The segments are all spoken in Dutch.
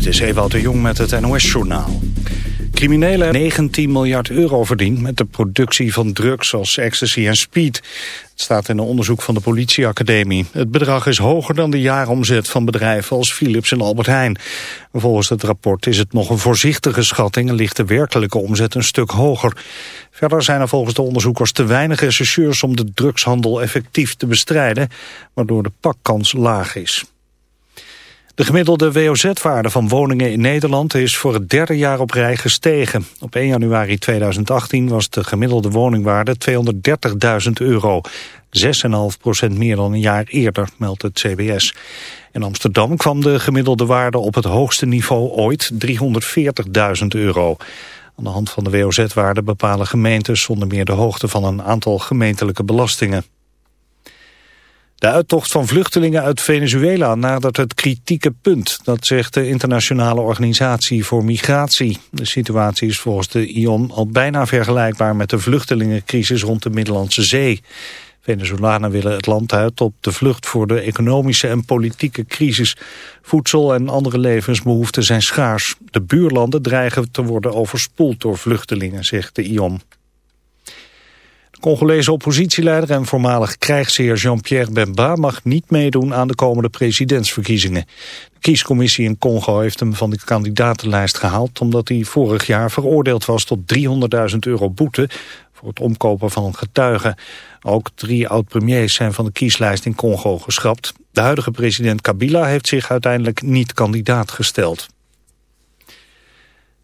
Dit is Ewout de Jong met het NOS-journaal. Criminelen 19 miljard euro verdiend met de productie van drugs zoals ecstasy en speed. Het staat in een onderzoek van de politieacademie. Het bedrag is hoger dan de jaaromzet van bedrijven als Philips en Albert Heijn. Volgens het rapport is het nog een voorzichtige schatting en ligt de werkelijke omzet een stuk hoger. Verder zijn er volgens de onderzoekers te weinig rechercheurs om de drugshandel effectief te bestrijden, waardoor de pakkans laag is. De gemiddelde WOZ-waarde van woningen in Nederland is voor het derde jaar op rij gestegen. Op 1 januari 2018 was de gemiddelde woningwaarde 230.000 euro. 6,5% meer dan een jaar eerder, meldt het CBS. In Amsterdam kwam de gemiddelde waarde op het hoogste niveau ooit 340.000 euro. Aan de hand van de WOZ-waarde bepalen gemeentes zonder meer de hoogte van een aantal gemeentelijke belastingen. De uittocht van vluchtelingen uit Venezuela nadert het kritieke punt. Dat zegt de Internationale Organisatie voor Migratie. De situatie is volgens de IOM al bijna vergelijkbaar met de vluchtelingencrisis rond de Middellandse Zee. Venezolanen willen het land uit op de vlucht voor de economische en politieke crisis. Voedsel en andere levensbehoeften zijn schaars. De buurlanden dreigen te worden overspoeld door vluchtelingen, zegt de IOM. Congolese oppositieleider en voormalig krijgsheer Jean-Pierre Bemba mag niet meedoen aan de komende presidentsverkiezingen. De kiescommissie in Congo heeft hem van de kandidatenlijst gehaald omdat hij vorig jaar veroordeeld was tot 300.000 euro boete voor het omkopen van getuigen. Ook drie oud-premiers zijn van de kieslijst in Congo geschrapt. De huidige president Kabila heeft zich uiteindelijk niet kandidaat gesteld.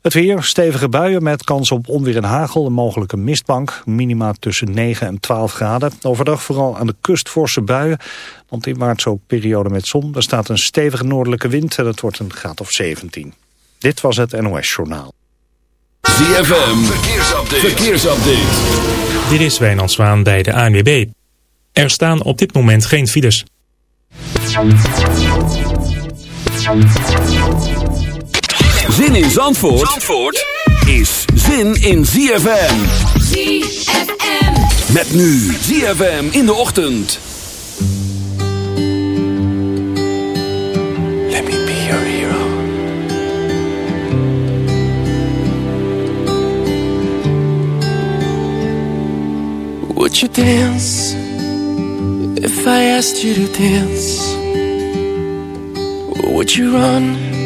Het weer, stevige buien met kans op onweer en hagel, een mogelijke mistbank. Minima tussen 9 en 12 graden. Overdag vooral aan de kust forse buien. Want in maart ook periode met zon. Er staat een stevige noordelijke wind en het wordt een graad of 17. Dit was het NOS Journaal. ZFM, verkeersupdate. verkeersupdate. Dit is Wijnand Zwaan bij de ANWB. Er staan op dit moment geen files. Zin in Zandvoort, Zandvoort is zin in ZFM. ZFM. Met nu ZFM in de ochtend. Let me be your hero. Would you dance if I asked you to dance? Would you run?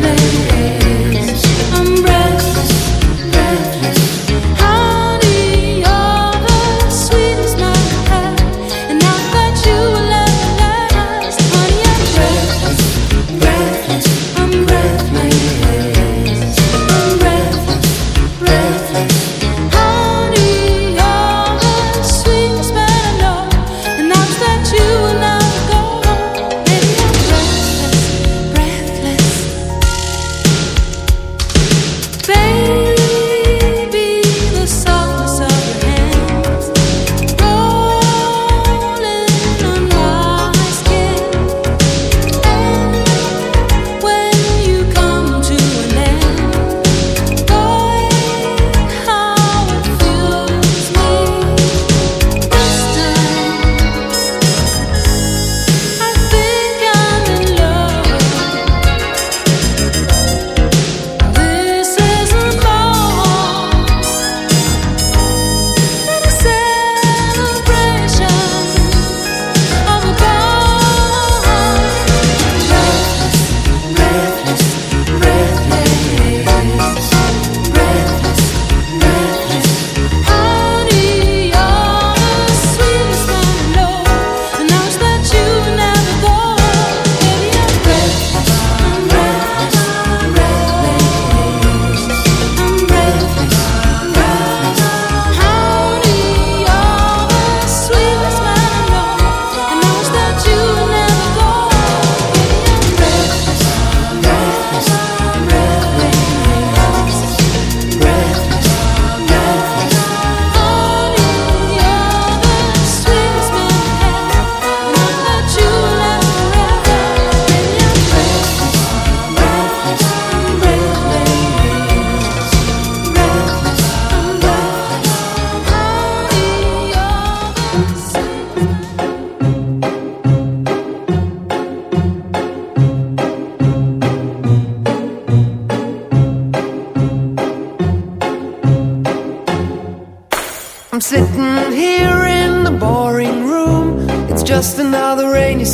me.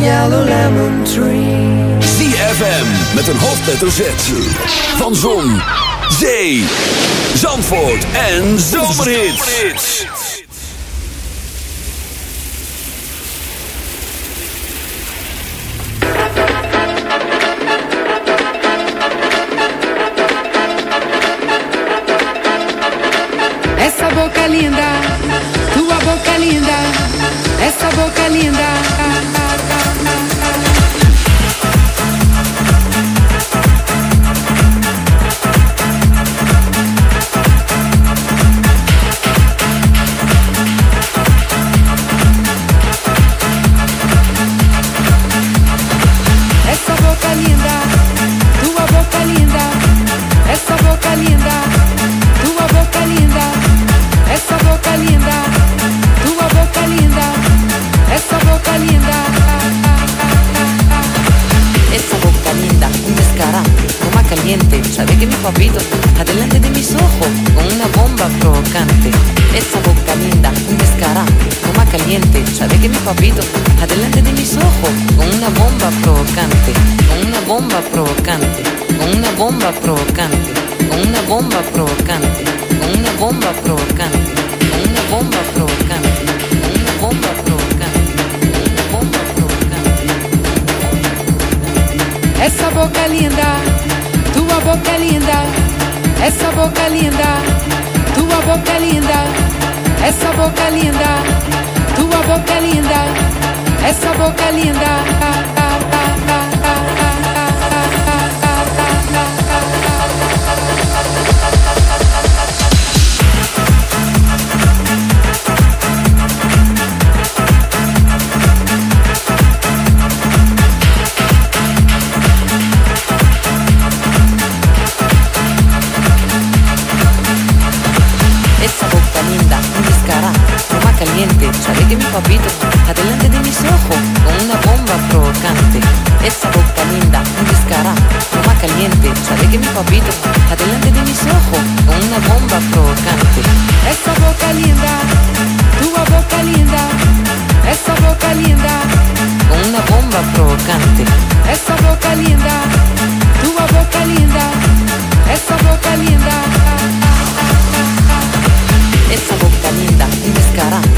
yellow lemon tree. ZFM met een hoofdletter Z. Van Zon, Zee, Zandvoort en Zomerhits. adelante de mis ojos, con una bomba provocante. Esa boca linda, tu boca linda, esa boca linda, con una bomba provocante. Esa boca linda, tu boca linda, esa boca linda. Esa boca linda, descarada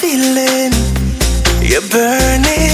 feeling. You're burning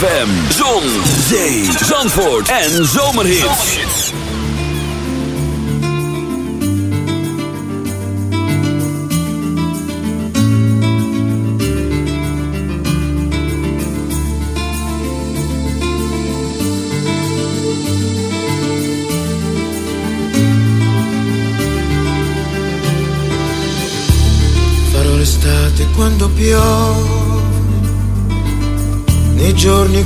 ZFM,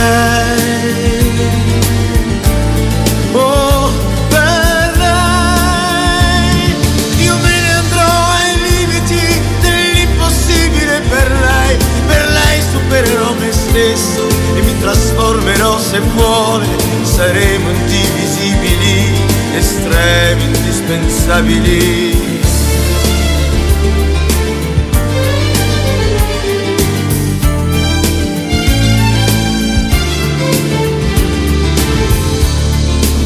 lei, oh io me ne andrò ai limiti dell'impossibile per lei, per lei supererò me stesso mi trasformerò se vuole, saremo indivisibili, estremi, indispensabili.